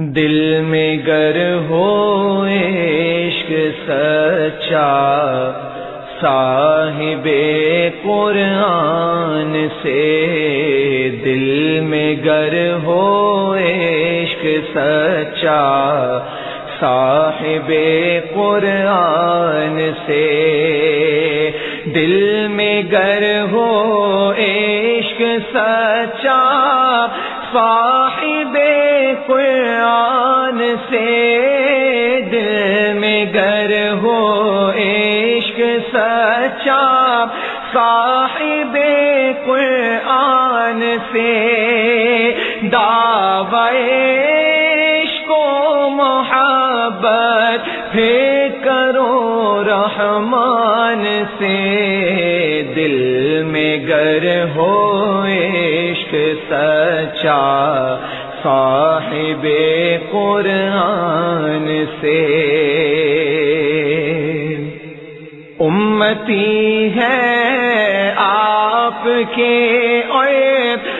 دل میں گر ہو عشق سچا، صاحب قرآن سے دل میں گر ہو عشق سچا، صاحب قرآن سے دل میں گر ہو عشق سچا صاحب قرآن سے دل میں گر ہو عشق سچا صاحب قرآن سے عشق و محبت پھر کرو رحمان سے دل میں گر ہو عشق سچا صاحب قرآن سے۔ امتی ہے آپ کے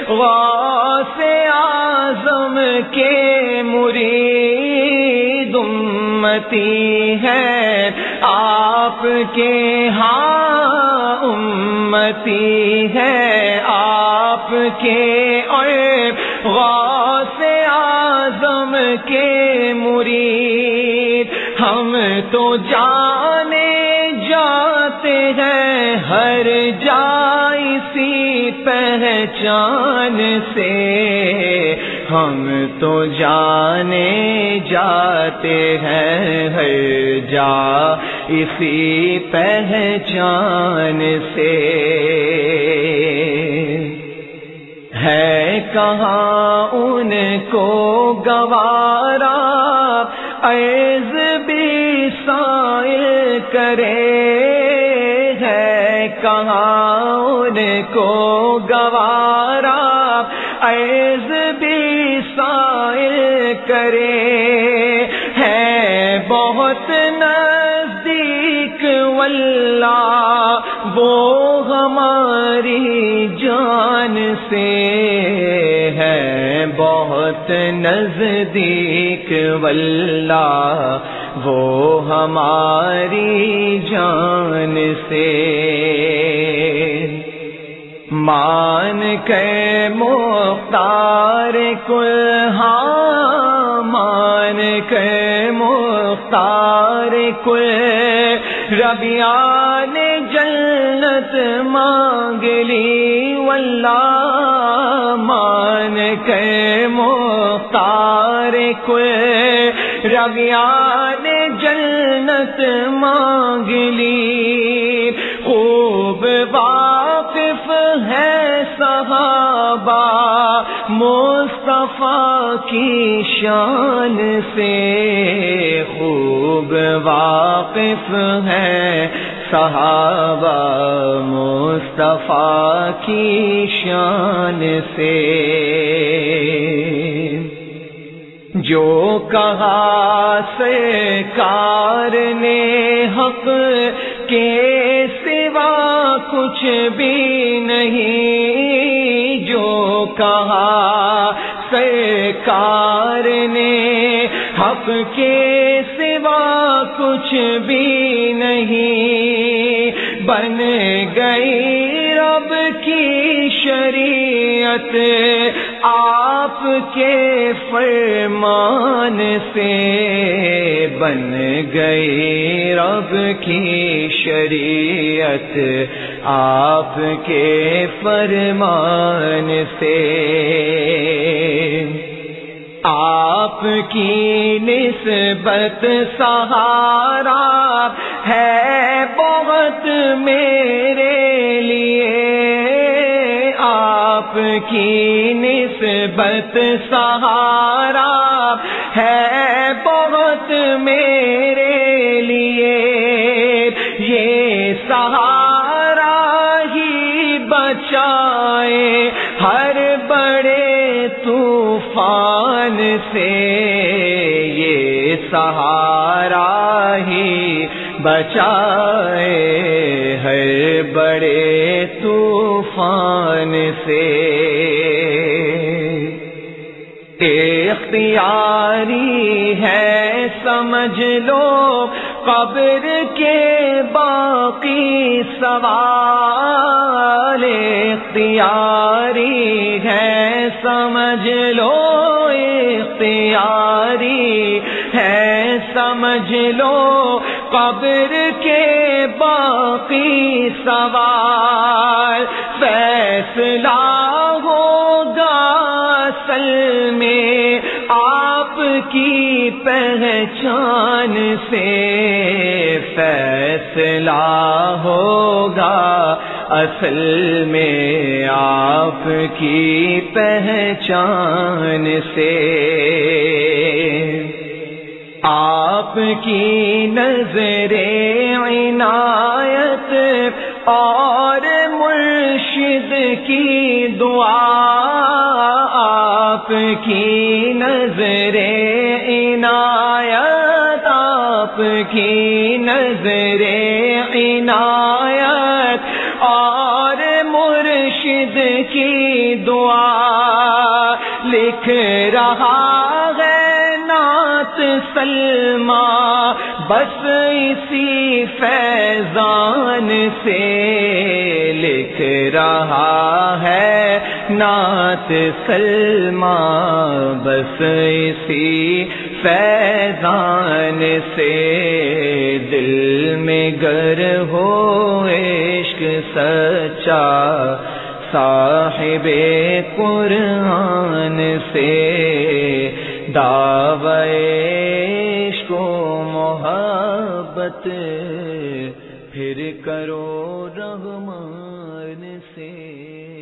غوث آزم کے مرید۔ امتی ہے آپ کے ہاں امتی ہے آپ کے غوث آزم کے مرید ہم تو جانے جاتے ہیں ہر جائی پہچان سے ہم تو جانے جاتے ہیں ہر جا اسی پہچان سے ہے کہاں ان کو گوارا؟ ایز بھی سائل کرے ہے کہاں ان کو گوارا؟ ایز بھی سائل کرے ہے بہت نزدیک، واللہ وہ ہماری جان سے ہے بہت نزدیک واللہ، وہ ہماری جان سے۔ مان کے مختار کل ہاں مان کے مختار کل۔ ربیان جنت مانگ لی، واللہ مان کے مختار کل ربیان جنت مانگ لی۔ خوب واقف ہے صحابہ مصطفیٰ کی شان سے۔ خوب واقف ہے صحابہ مصطفیٰ کی شان سے جو کہا سے کار نے حق کے سوا کچھ بھی نہیں، جو کہا سرکار نے حق کے سوا کچھ بھی نہیں بن گئی رب کی شریعت، آپ کے فرمان سے بن گئی رب کی شریعت، آپ کے فرمان سے آپ کی نسبت سہارا ہے۔ بہت میرے لیے آپ کی نسبت سہارا ہے بہت میرے لیے یہ سہارا ہی بچائے ہر بڑے طوفان سے یہ سہارا بچائے ہر بڑے طوفان سے۔ اختیاری ہے سمجھ لو قبر کے باقی سوال۔ اختیاری ہے سمجھ لو اختیاری ہے سمجھ لو قبر کے باقی سوال فیصلہ ہوگا سل میں آپ کی پہچان سے فیصلہ ہوگا اصل میں آپ کی پہچان سے آپ کی نظر عنایت اور مرشد کی دعا آپ کی نظر عنایت، آپ کی نظر عنایت اور مرشد کی دعا لکھ رہا سلما بس اسی فیضان سے لکھ رہا ہے نعت سلما بس اسی فیضان سے دل میں گر ہو عشق سچا، صاحب قرآن سے دعویش سے پھر کرو رحمان سے۔